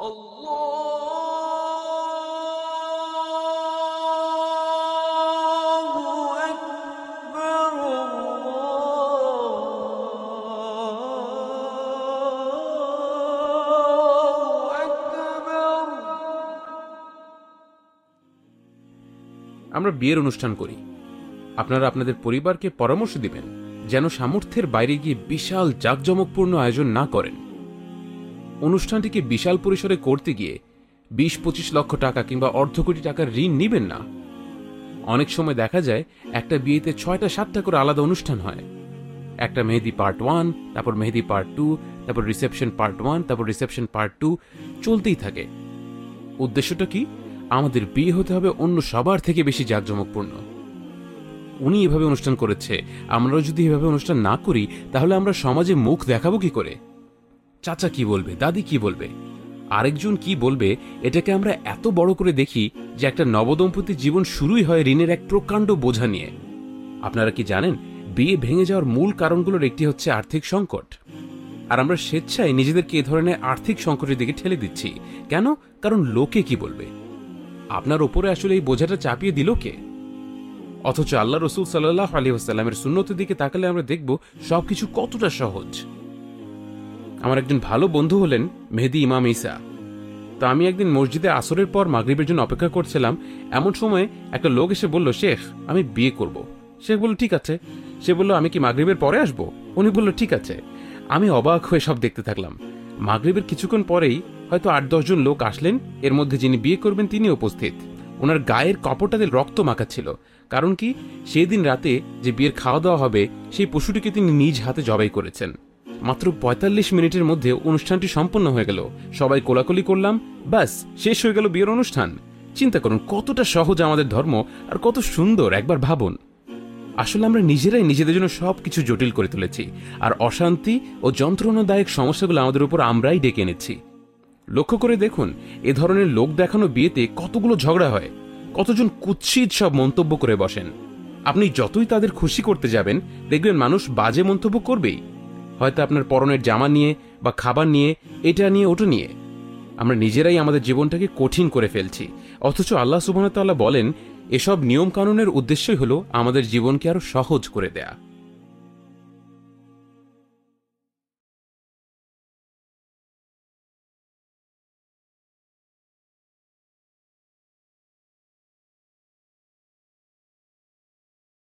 আমরা বিয়ের অনুষ্ঠান করি। আপনারা আপনাদের পরিবারকে পরামর্শ দিবেন, যেন সামর্থ্যের বাইরে গিয়ে বিশাল জাঁকজমকপূর্ণ আয়োজন না করেন। অনুষ্ঠানটিকে বিশাল পরিসরে করতে গিয়ে বিশ পঁচিশ লক্ষ টাকা কিংবা অর্ধ কোটি টাকার ঋণ নিবেন না। অনেক সময় দেখা যায় একটা বিয়েতে ছয়টা সাতটা করে আলাদা অনুষ্ঠান হয়। একটা মেহেদি পার্ট ওয়ান, তারপর মেহেদি পার্ট টু, তারপর রিসেপশন পার্ট ওয়ান, তারপর রিসেপশন পার্ট টু চলতেই থাকে। উদ্দেশ্যটা কি? আমাদের বিয়ে হতে হবে অন্য সবার থেকে বেশি জাঁকজমকপূর্ণ। উনি এভাবে অনুষ্ঠান করেছে, আমরাও যদি এভাবে অনুষ্ঠান না করি, তাহলে আমরা সমাজে মুখ দেখাবো কি করে? চাচা কি বলবে, দাদি কি বলবে? আরেকজন কি বলবে, এটাকে আমরা এত বড় করে দেখি যে একটা নবদম্পতির জীবন শুরুই হয় ঋণের এক প্রকাণ্ড বোঝা নিয়ে। আপনারা কি জানেন, বিয়ে ভেঙে যাওয়ার মূল কারণগুলোর একটি হচ্ছে আর্থিক সংকট। আর আমরা স্বেচ্ছায় নিজেদেরকে এ ধরনের আর্থিক সংকটের দিকে ঠেলে দিচ্ছি। কেন? কারণ লোকে কি বলবে? আপনার ওপরে আসলে এই বোঝাটা চাপিয়ে দিল কে? অথচ আল্লাহ রসুল সাল্লাহ আলী আসাল্লামের শূন্যতের দিকে তাকালে আমরা দেখব সবকিছু কতটা সহজ। আমার একজন ভালো বন্ধু হলেন মেহেদি ইমাম ইসা তো আমি একদিন মসজিদে আসরের পর মাগরিবের জন্য অপেক্ষা করছিলাম। এমন সময় একটা লোক এসে বলল, শেখ, আমি বিয়ে করব। শেখ বলল, ঠিক আছে। সে বলল, আমি কি মাগরিবের পরে আসব? উনি বলল, ঠিক আছে। আমি অবাক হয়ে সব দেখতে থাকলাম। মাগরিবের কিছুক্ষণ পরেই হয়তো আট দশজন লোক আসলেন। এর মধ্যে যিনি বিয়ে করবেন, তিনি উপস্থিত। ওনার গায়ের কপটাতে রক্ত মাখা ছিল। কারণ কি? সেই দিন রাতে যে বিয়ের খাওয়া দাওয়া হবে, সেই পশুটিকে তিনি নিজ হাতে জবাই করেছেন। মাত্র পঁয়তাল্লিশ মিনিটের মধ্যে অনুষ্ঠানটি সম্পন্ন হয়ে গেল। সবাই কোলাকুলি করলাম, ব্যাস, শেষ হয়ে গেল বিয়ের অনুষ্ঠান। চিন্তা করুন, কতটা সহজ আমাদের ধর্ম আর কত সুন্দর, একবার ভাবুন। আসলে আমরা নিজেরাই নিজেদের জন্য সবকিছু জটিল করে তুলেছি, আর অশান্তি ও যন্ত্রণাদায়ক সমস্যাগুলো আমাদের উপর আমরাই ডেকে এনেছি। লক্ষ্য করে দেখুন, এ ধরনের লোক দেখানো বিয়েতে কতগুলো ঝগড়া হয়, কতজন কুৎসিত সব মন্তব্য করে বসেন। আপনি যতই তাদের খুশি করতে যাবেন, দেখবেন মানুষ বাজে মন্তব্য করবেই। হয়তো আপনার পরনের জামা নিয়ে বা খাবার নিয়ে, এটা নিয়ে, ওটা নিয়ে। আমরা নিজেরাই আমাদের জীবনটাকে কঠিন করে ফেলছি। অথচ আল্লাহ সুবাহতাল্লাহ বলেন, এসব নিয়মকানুনের উদ্দেশ্যই হলো আমাদের জীবনকে আরও সহজ করে দেয়া।